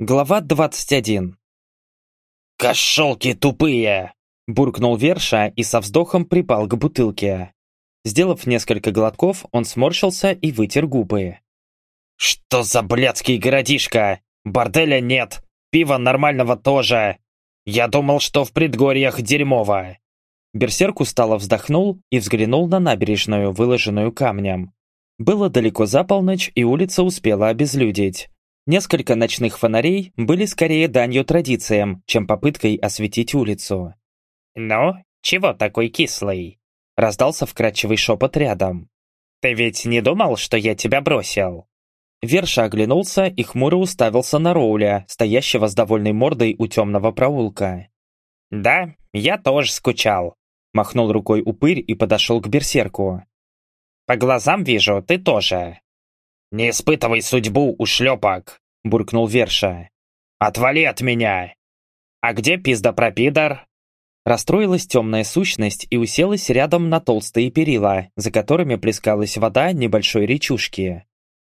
Глава 21 «Кошелки тупые!» Буркнул Верша и со вздохом припал к бутылке. Сделав несколько глотков, он сморщился и вытер губы. «Что за блядский городишко? Борделя нет, пива нормального тоже. Я думал, что в предгорьях дерьмово». Берсерк устало вздохнул и взглянул на набережную, выложенную камнем. Было далеко за полночь, и улица успела обезлюдить. Несколько ночных фонарей были скорее данью традициям, чем попыткой осветить улицу. «Ну, чего такой кислый?» Раздался вкрадчивый шепот рядом. «Ты ведь не думал, что я тебя бросил?» Верша оглянулся и хмуро уставился на Роуля, стоящего с довольной мордой у темного проулка. «Да, я тоже скучал», — махнул рукой упырь и подошел к берсерку. «По глазам вижу, ты тоже». «Не испытывай судьбу, ушлепок!» — буркнул Верша. «Отвали от меня!» «А где пиздопропидор?» Расстроилась темная сущность и уселась рядом на толстые перила, за которыми плескалась вода небольшой речушки.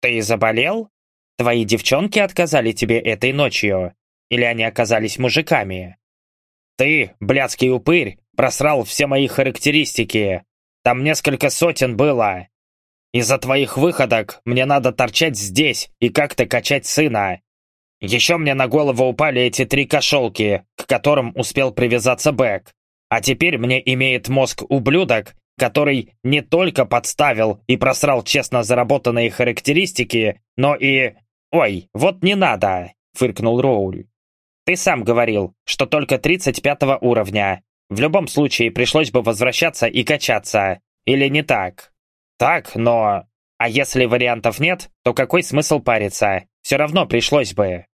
«Ты заболел? Твои девчонки отказали тебе этой ночью? Или они оказались мужиками?» «Ты, блядский упырь, просрал все мои характеристики. Там несколько сотен было. Из-за твоих выходок мне надо торчать здесь и как-то качать сына. Еще мне на голову упали эти три кошелки, к которым успел привязаться Бэк. А теперь мне имеет мозг ублюдок, который не только подставил и просрал честно заработанные характеристики, но и... «Ой, вот не надо!» — фыркнул Роуль. «Ты сам говорил, что только 35 уровня. В любом случае пришлось бы возвращаться и качаться. Или не так?» «Так, но...» «А если вариантов нет, то какой смысл париться? Все равно пришлось бы».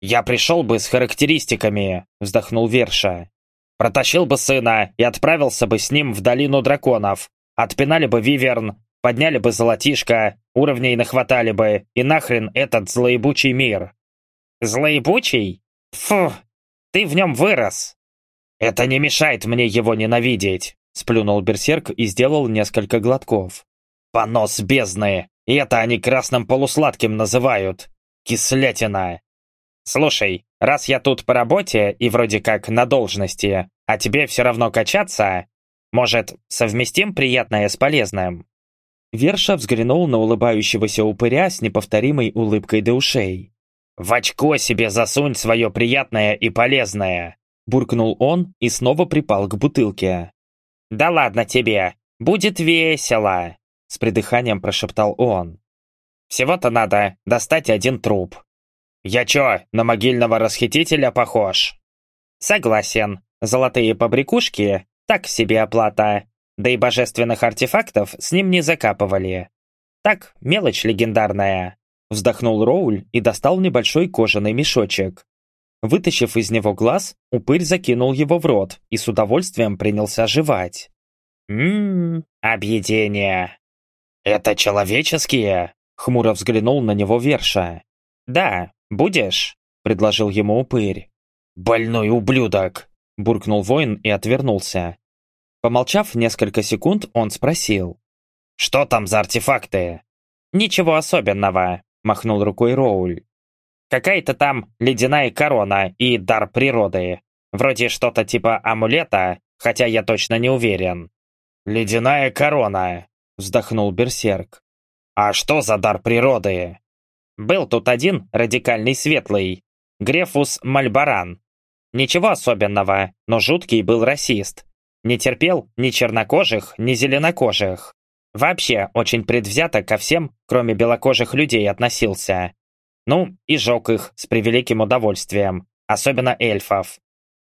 «Я пришел бы с характеристиками», — вздохнул Верша. «Протащил бы сына и отправился бы с ним в долину драконов. Отпинали бы Виверн, подняли бы золотишко, уровней нахватали бы, и нахрен этот злоебучий мир». «Злоебучий? Фу, ты в нем вырос». «Это не мешает мне его ненавидеть», — сплюнул Берсерк и сделал несколько глотков. «Понос бездны! И это они красным полусладким называют. Кислятина. Слушай, раз я тут по работе и вроде как на должности, а тебе все равно качаться, может, совместим приятное с полезным?» Верша взглянул на улыбающегося упыря с неповторимой улыбкой до ушей. «В очко себе засунь свое приятное и полезное!» Буркнул он и снова припал к бутылке. «Да ладно тебе! Будет весело!» С придыханием прошептал он. Всего-то надо достать один труп. Я чё, на могильного расхитителя похож? Согласен. Золотые побрякушки – так себе оплата. Да и божественных артефактов с ним не закапывали. Так, мелочь легендарная. Вздохнул Роуль и достал небольшой кожаный мешочек. Вытащив из него глаз, упырь закинул его в рот и с удовольствием принялся жевать. «Ммм, объедение!» «Это человеческие?» Хмуро взглянул на него Верша. «Да, будешь?» — предложил ему упырь. «Больной ублюдок!» — буркнул воин и отвернулся. Помолчав несколько секунд, он спросил. «Что там за артефакты?» «Ничего особенного», — махнул рукой Роуль. «Какая-то там ледяная корона и дар природы. Вроде что-то типа амулета, хотя я точно не уверен». «Ледяная корона», — вздохнул Берсерк. «А что за дар природы?» «Был тут один радикальный светлый, Грефус Мальбаран. Ничего особенного, но жуткий был расист. Не терпел ни чернокожих, ни зеленокожих. Вообще очень предвзято ко всем, кроме белокожих людей, относился. Ну, и жег их с превеликим удовольствием, особенно эльфов.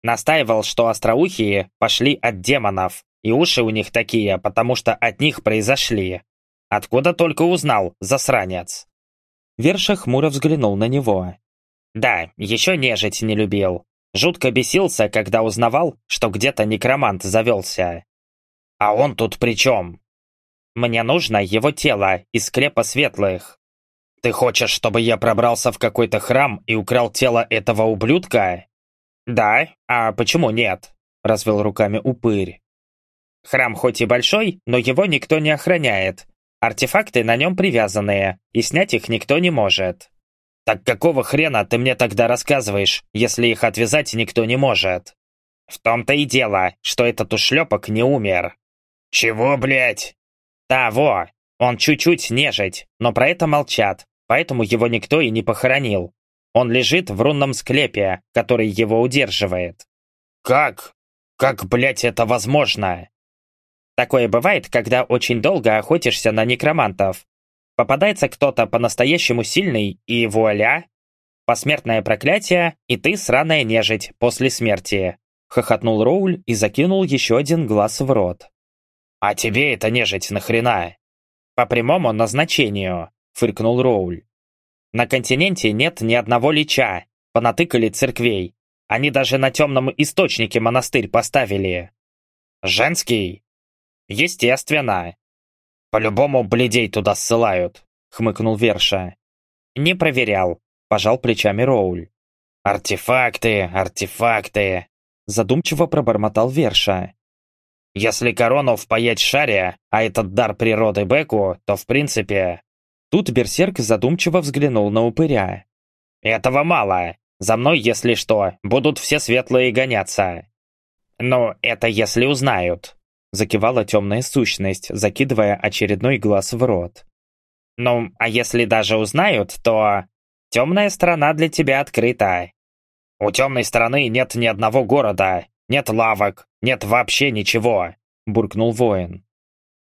Настаивал, что остроухие пошли от демонов, и уши у них такие, потому что от них произошли. Откуда только узнал, засранец?» Верша хмуро взглянул на него. «Да, еще нежить не любил. Жутко бесился, когда узнавал, что где-то некромант завелся. А он тут при чем? Мне нужно его тело из склепа светлых. Ты хочешь, чтобы я пробрался в какой-то храм и украл тело этого ублюдка? Да, а почему нет? Развел руками упырь. Храм хоть и большой, но его никто не охраняет, Артефакты на нем привязанные, и снять их никто не может. «Так какого хрена ты мне тогда рассказываешь, если их отвязать никто не может?» «В том-то и дело, что этот ушлепок не умер». «Чего, блядь?» «Того! Он чуть-чуть нежить, но про это молчат, поэтому его никто и не похоронил. Он лежит в рунном склепе, который его удерживает». «Как? Как, блядь, это возможно?» Такое бывает, когда очень долго охотишься на некромантов. Попадается кто-то по-настоящему сильный, и вуаля! Посмертное проклятие, и ты сраная нежить после смерти. Хохотнул Роуль и закинул еще один глаз в рот. «А тебе это нежить нахрена?» «По прямому назначению», — фыркнул Роуль. «На континенте нет ни одного лича, понатыкали церквей. Они даже на темном источнике монастырь поставили». «Женский?» «Естественно. По-любому бледей туда ссылают», — хмыкнул Верша. «Не проверял», — пожал плечами Роуль. «Артефакты, артефакты», — задумчиво пробормотал Верша. «Если корону впаять шаре, а этот дар природы Беку, то в принципе...» Тут Берсерк задумчиво взглянул на упыря. «Этого мало. За мной, если что, будут все светлые гоняться. Ну, это если узнают. Закивала темная сущность, закидывая очередной глаз в рот. «Ну, а если даже узнают, то... Темная сторона для тебя открыта. У темной стороны нет ни одного города, нет лавок, нет вообще ничего», — буркнул воин.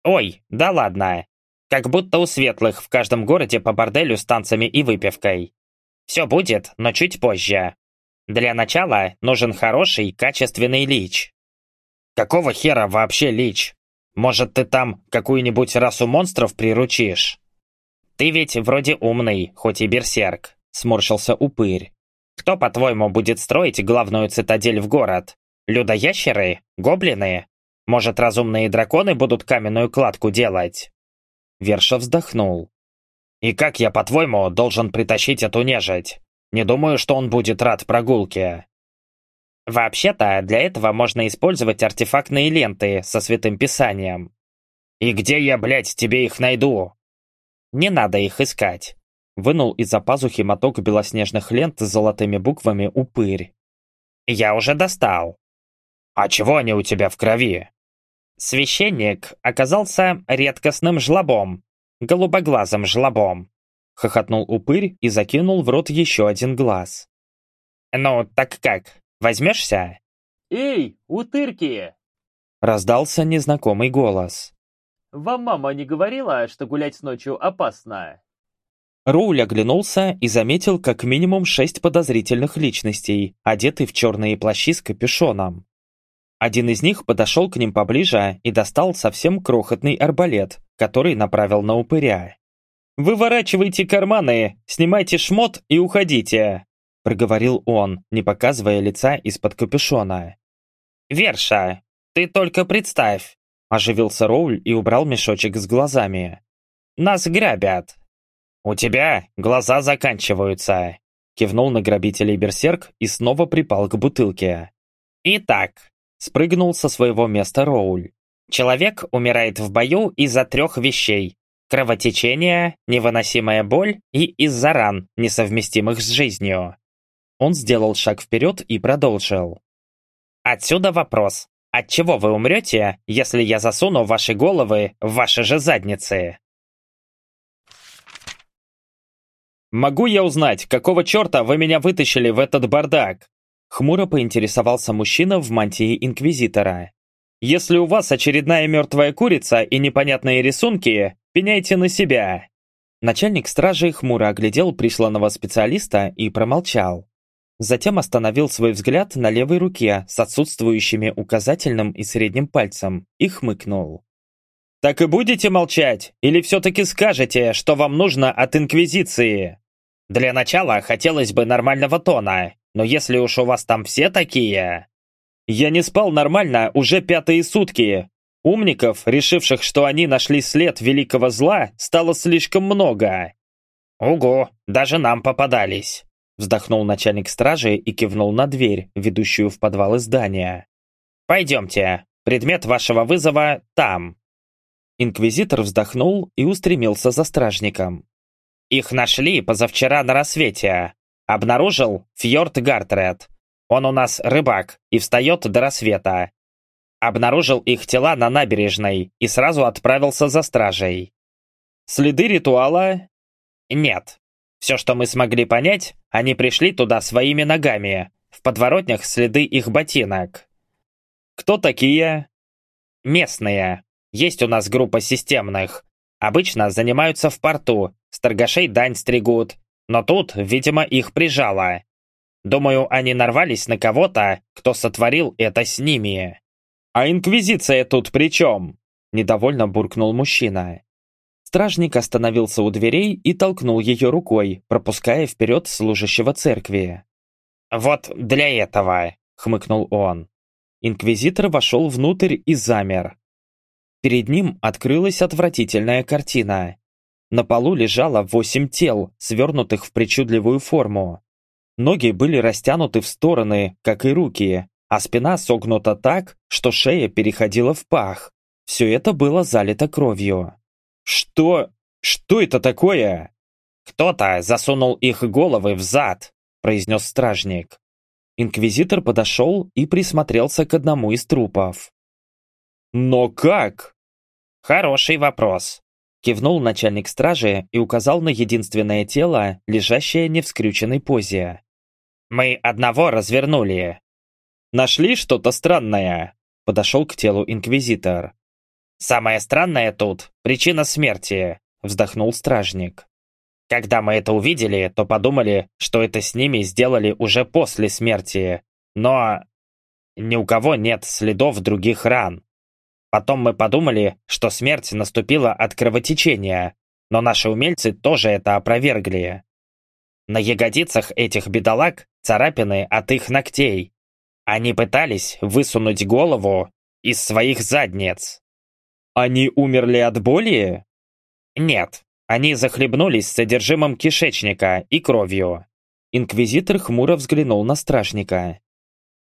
«Ой, да ладно. Как будто у светлых в каждом городе по борделю с танцами и выпивкой. Все будет, но чуть позже. Для начала нужен хороший, качественный лич. Какого хера вообще лич? Может, ты там какую-нибудь расу монстров приручишь? Ты ведь вроде умный, хоть и берсерк, сморщился упырь. Кто, по-твоему, будет строить главную цитадель в город? Людоящеры? Гоблины? Может, разумные драконы будут каменную кладку делать?» Верша вздохнул. «И как я, по-твоему, должен притащить эту нежить? Не думаю, что он будет рад прогулке». Вообще-то, для этого можно использовать артефактные ленты со святым писанием. И где я, блядь, тебе их найду? Не надо их искать. Вынул из-за пазухи моток белоснежных лент с золотыми буквами «Упырь». Я уже достал. А чего они у тебя в крови? Священник оказался редкостным жлобом, голубоглазым жлобом. Хохотнул упырь и закинул в рот еще один глаз. «Ну, так как? Возьмешься?» «Эй, утырки!» Раздался незнакомый голос. «Вам мама не говорила, что гулять ночью опасно?» Роуль оглянулся и заметил как минимум шесть подозрительных личностей, одетых в черные плащи с капюшоном. Один из них подошел к ним поближе и достал совсем крохотный арбалет, который направил на упыря. «Выворачивайте карманы, снимайте шмот и уходите!» — проговорил он, не показывая лица из-под капюшона. «Верша, ты только представь!» — оживился Роуль и убрал мешочек с глазами. «Нас грабят!» «У тебя глаза заканчиваются!» — кивнул на грабителей берсерк и снова припал к бутылке. «Итак», — спрыгнул со своего места Роуль. «Человек умирает в бою из-за трех вещей. Кровотечение, невыносимая боль и из-за ран, несовместимых с жизнью. Он сделал шаг вперед и продолжил. «Отсюда вопрос. Отчего вы умрете, если я засуну ваши головы в ваши же задницы?» «Могу я узнать, какого черта вы меня вытащили в этот бардак?» Хмуро поинтересовался мужчина в мантии Инквизитора. «Если у вас очередная мертвая курица и непонятные рисунки, пеняйте на себя!» Начальник стражи хмуро оглядел присланного специалиста и промолчал. Затем остановил свой взгляд на левой руке с отсутствующими указательным и средним пальцем и хмыкнул. «Так и будете молчать? Или все-таки скажете, что вам нужно от Инквизиции?» «Для начала хотелось бы нормального тона, но если уж у вас там все такие...» «Я не спал нормально уже пятые сутки. Умников, решивших, что они нашли след великого зла, стало слишком много». «Ого, даже нам попадались». Вздохнул начальник стражи и кивнул на дверь, ведущую в подвалы здания. «Пойдемте. Предмет вашего вызова там». Инквизитор вздохнул и устремился за стражником. Их нашли позавчера на рассвете. Обнаружил Фьорд Гартред. Он у нас рыбак и встает до рассвета. Обнаружил их тела на набережной и сразу отправился за стражей. Следы ритуала? Нет. Все, что мы смогли понять, они пришли туда своими ногами. В подворотнях следы их ботинок. Кто такие? Местные. Есть у нас группа системных. Обычно занимаются в порту, с торгашей дань стригут. Но тут, видимо, их прижало. Думаю, они нарвались на кого-то, кто сотворил это с ними. «А Инквизиция тут при чем?» – недовольно буркнул мужчина. Стражник остановился у дверей и толкнул ее рукой, пропуская вперед служащего церкви. «Вот для этого», – хмыкнул он. Инквизитор вошел внутрь и замер. Перед ним открылась отвратительная картина. На полу лежало восемь тел, свернутых в причудливую форму. Ноги были растянуты в стороны, как и руки, а спина согнута так, что шея переходила в пах. Все это было залито кровью. «Что? Что это такое?» «Кто-то засунул их головы в зад», – произнес стражник. Инквизитор подошел и присмотрелся к одному из трупов. «Но как?» «Хороший вопрос», – кивнул начальник стражи и указал на единственное тело, лежащее не в скрюченной позе. Мы одного развернули. Нашли что-то странное? Подошел к телу инквизитор. Самое странное тут – причина смерти, вздохнул стражник. Когда мы это увидели, то подумали, что это с ними сделали уже после смерти. Но ни у кого нет следов других ран. Потом мы подумали, что смерть наступила от кровотечения, но наши умельцы тоже это опровергли. На ягодицах этих бедолаг царапины от их ногтей. Они пытались высунуть голову из своих задниц. Они умерли от боли? Нет, они захлебнулись содержимым кишечника и кровью. Инквизитор хмуро взглянул на стражника.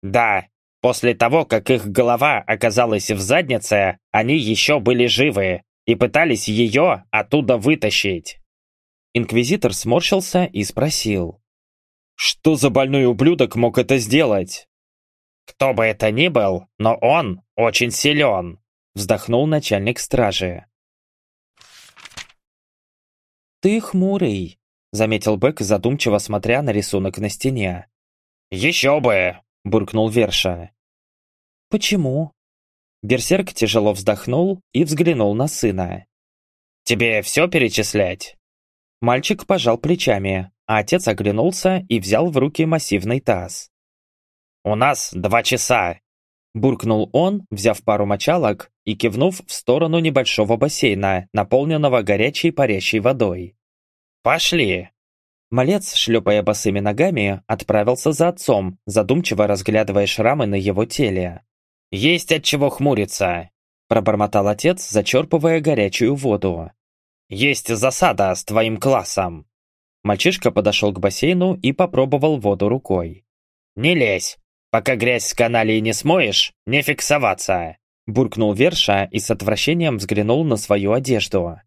Да, после того, как их голова оказалась в заднице, они еще были живы и пытались ее оттуда вытащить. Инквизитор сморщился и спросил. «Что за больной ублюдок мог это сделать?» «Кто бы это ни был, но он очень силен», вздохнул начальник стражи. «Ты хмурый», — заметил Бэк, задумчиво смотря на рисунок на стене. «Еще бы!» — буркнул Верша. «Почему?» Берсерк тяжело вздохнул и взглянул на сына. «Тебе все перечислять?» Мальчик пожал плечами, а отец оглянулся и взял в руки массивный таз. «У нас два часа!» Буркнул он, взяв пару мочалок и кивнув в сторону небольшого бассейна, наполненного горячей парящей водой. «Пошли!» Малец, шлепая босыми ногами, отправился за отцом, задумчиво разглядывая шрамы на его теле. «Есть от чего хмуриться!» Пробормотал отец, зачерпывая горячую воду. «Есть засада с твоим классом!» Мальчишка подошел к бассейну и попробовал воду рукой. «Не лезь! Пока грязь с каналии не смоешь, не фиксоваться!» Буркнул Верша и с отвращением взглянул на свою одежду.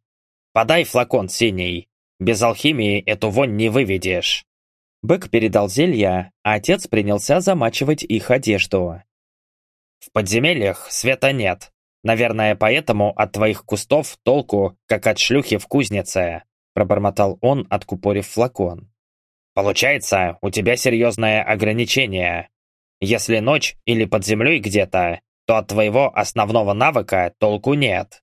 «Подай флакон синий. Без алхимии эту вонь не выведешь». Бэк передал зелья, а отец принялся замачивать их одежду. «В подземельях света нет, Наверное, поэтому от твоих кустов толку, как от шлюхи в кузнице», пробормотал он, откупорив флакон. «Получается, у тебя серьезное ограничение. Если ночь или под землей где-то, то от твоего основного навыка толку нет».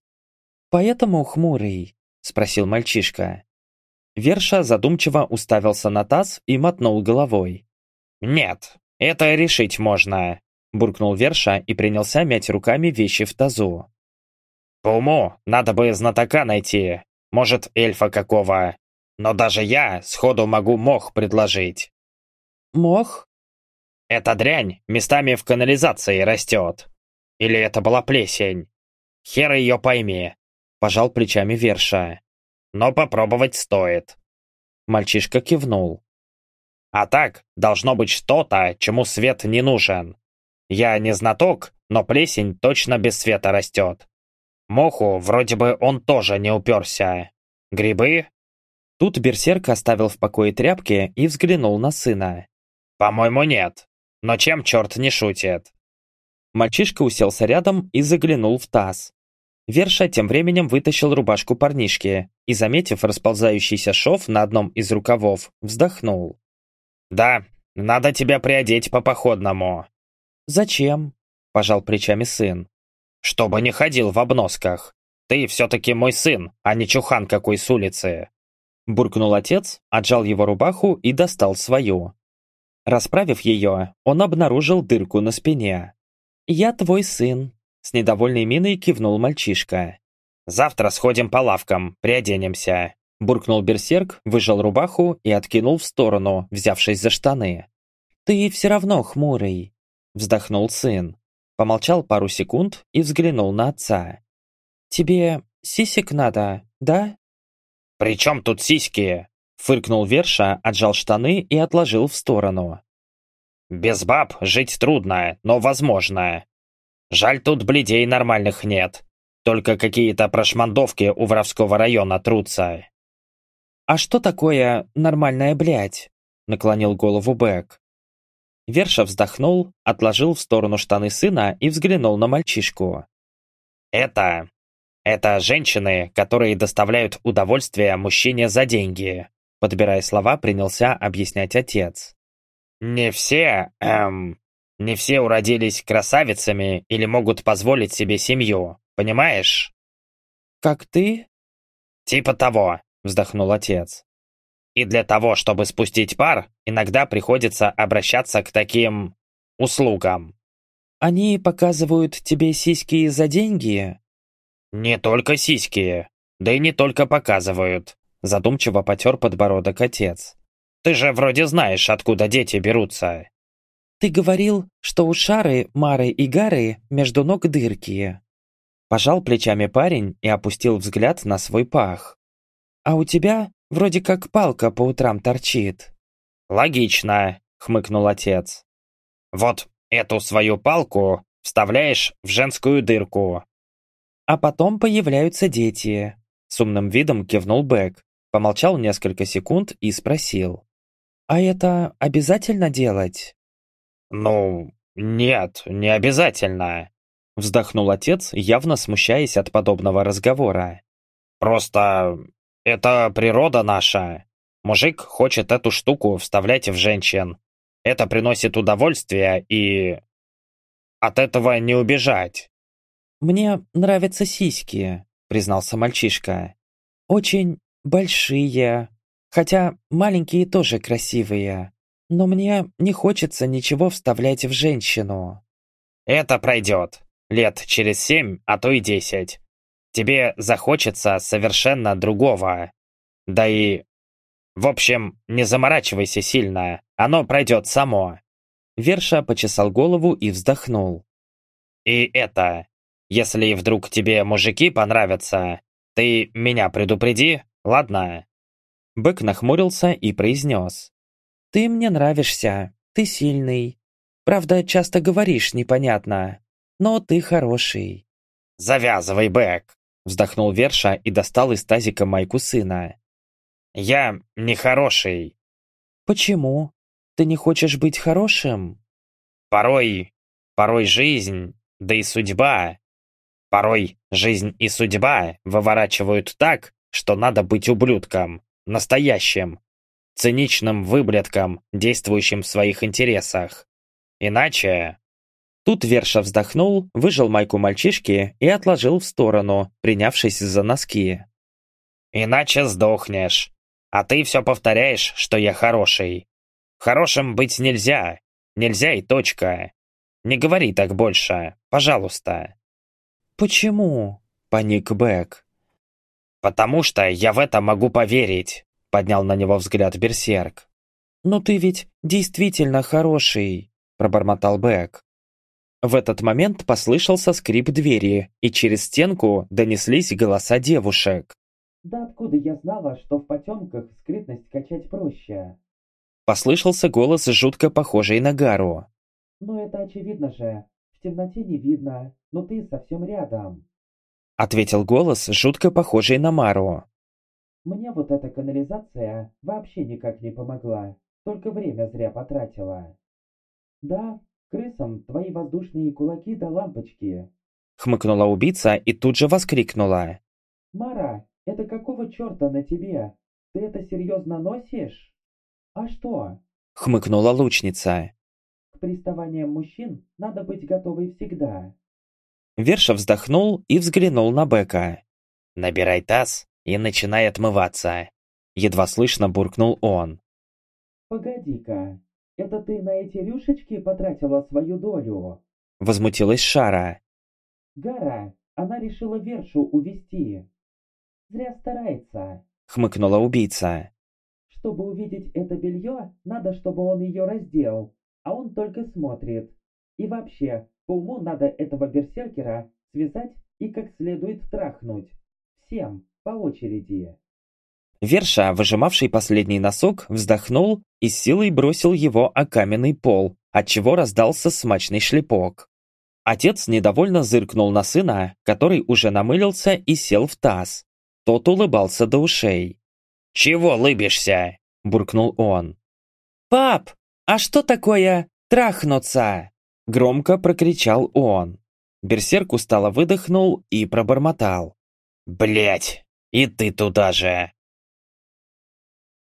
«Поэтому хмурый?» – спросил мальчишка. Верша задумчиво уставился на таз и мотнул головой. «Нет, это решить можно буркнул Верша и принялся мять руками вещи в тазу. «По уму, надо бы знатока найти, может, эльфа какого. Но даже я сходу могу мох предложить». «Мох?» «Эта дрянь местами в канализации растет. Или это была плесень? Хер ее пойми», – пожал плечами Верша. «Но попробовать стоит». Мальчишка кивнул. «А так, должно быть что-то, чему свет не нужен. Я не знаток, но плесень точно без света растет. Моху вроде бы он тоже не уперся. Грибы? Тут берсерк оставил в покое тряпки и взглянул на сына. «По-моему, нет. Но чем черт не шутит?» Мальчишка уселся рядом и заглянул в таз. Верша тем временем вытащил рубашку парнишки и, заметив расползающийся шов на одном из рукавов, вздохнул. «Да, надо тебя приодеть по-походному». «Зачем?» – пожал плечами сын. «Чтобы не ходил в обносках. Ты все-таки мой сын, а не чухан какой с улицы». Буркнул отец, отжал его рубаху и достал свою. Расправив ее, он обнаружил дырку на спине. «Я твой сын», — с недовольной миной кивнул мальчишка. «Завтра сходим по лавкам, приоденемся», — буркнул берсерк, выжал рубаху и откинул в сторону, взявшись за штаны. «Ты все равно хмурый», — вздохнул сын. Помолчал пару секунд и взглянул на отца. «Тебе сисек надо, да?» «При чем тут сиськи?» Фыркнул Верша, отжал штаны и отложил в сторону. «Без баб жить трудно, но возможно. Жаль, тут бледей нормальных нет. Только какие-то прошмандовки у Воровского района трутся». «А что такое нормальная блядь?» Наклонил голову Бэк. Верша вздохнул, отложил в сторону штаны сына и взглянул на мальчишку. «Это... это женщины, которые доставляют удовольствие мужчине за деньги. Подбирая слова, принялся объяснять отец. «Не все, эм, не все уродились красавицами или могут позволить себе семью, понимаешь?» «Как ты?» «Типа того», — вздохнул отец. «И для того, чтобы спустить пар, иногда приходится обращаться к таким... услугам». «Они показывают тебе сиськи за деньги?» «Не только сиськи, да и не только показывают. Задумчиво потер подбородок отец. «Ты же вроде знаешь, откуда дети берутся». «Ты говорил, что у Шары, Мары и Гары между ног дырки». Пожал плечами парень и опустил взгляд на свой пах. «А у тебя вроде как палка по утрам торчит». «Логично», — хмыкнул отец. «Вот эту свою палку вставляешь в женскую дырку». «А потом появляются дети», — с умным видом кивнул Бэк, Помолчал несколько секунд и спросил. «А это обязательно делать?» «Ну, нет, не обязательно», — вздохнул отец, явно смущаясь от подобного разговора. «Просто это природа наша. Мужик хочет эту штуку вставлять в женщин. Это приносит удовольствие и... От этого не убежать». «Мне нравятся сиськи», — признался мальчишка. «Очень большие, хотя маленькие тоже красивые. Но мне не хочется ничего вставлять в женщину. Это пройдет. Лет через семь, а то и десять. Тебе захочется совершенно другого. Да и... В общем, не заморачивайся сильно, оно пройдет само. Верша почесал голову и вздохнул. И это... Если вдруг тебе мужики понравятся, ты меня предупреди, Ладно. Бэк нахмурился и произнес. Ты мне нравишься, ты сильный. Правда, часто говоришь непонятно, но ты хороший. Завязывай, Бэк, вздохнул Верша и достал из тазика майку сына. Я нехороший. Почему? Ты не хочешь быть хорошим? Порой, порой жизнь, да и судьба. Порой жизнь и судьба выворачивают так, что надо быть ублюдком, настоящим, циничным выблядком, действующим в своих интересах. Иначе... Тут Верша вздохнул, выжал майку мальчишки и отложил в сторону, принявшись за носки. «Иначе сдохнешь. А ты все повторяешь, что я хороший. Хорошим быть нельзя. Нельзя и точка. Не говори так больше, пожалуйста». «Почему?» — паник Бэк. «Потому что я в это могу поверить», — поднял на него взгляд Берсерк. «Но ты ведь действительно хороший», — пробормотал Бэк. В этот момент послышался скрип двери, и через стенку донеслись голоса девушек. «Да откуда я знала, что в потемках скрытность качать проще?» Послышался голос, жутко похожий на Гару. «Ну это очевидно же. В темноте не видно, но ты совсем рядом». Ответил голос, жутко похожий на Мару. Мне вот эта канализация вообще никак не помогла, только время зря потратила. Да, крысам твои воздушные кулаки до лампочки. Хмыкнула убийца и тут же воскликнула. Мара, это какого черта на тебе? Ты это серьезно носишь? А что? Хмыкнула лучница. К приставаниям мужчин надо быть готовой всегда. Верша вздохнул и взглянул на Бека. «Набирай таз и начинай отмываться!» Едва слышно буркнул он. «Погоди-ка, это ты на эти рюшечки потратила свою долю?» Возмутилась Шара. «Гара, она решила Вершу увести. Зря старается!» Хмыкнула убийца. «Чтобы увидеть это белье, надо, чтобы он ее раздел, а он только смотрит. И вообще, по уму надо этого берсеркера связать и как следует трахнуть. Всем, по очереди. Верша, выжимавший последний носок, вздохнул и силой бросил его о каменный пол, отчего раздался смачный шлепок. Отец недовольно зыркнул на сына, который уже намылился и сел в таз. Тот улыбался до ушей. «Чего лыбишься?» – буркнул он. «Пап, а что такое трахнуться?» Громко прокричал он. Берсерк устало выдохнул и пробормотал. Блять, и ты туда же!»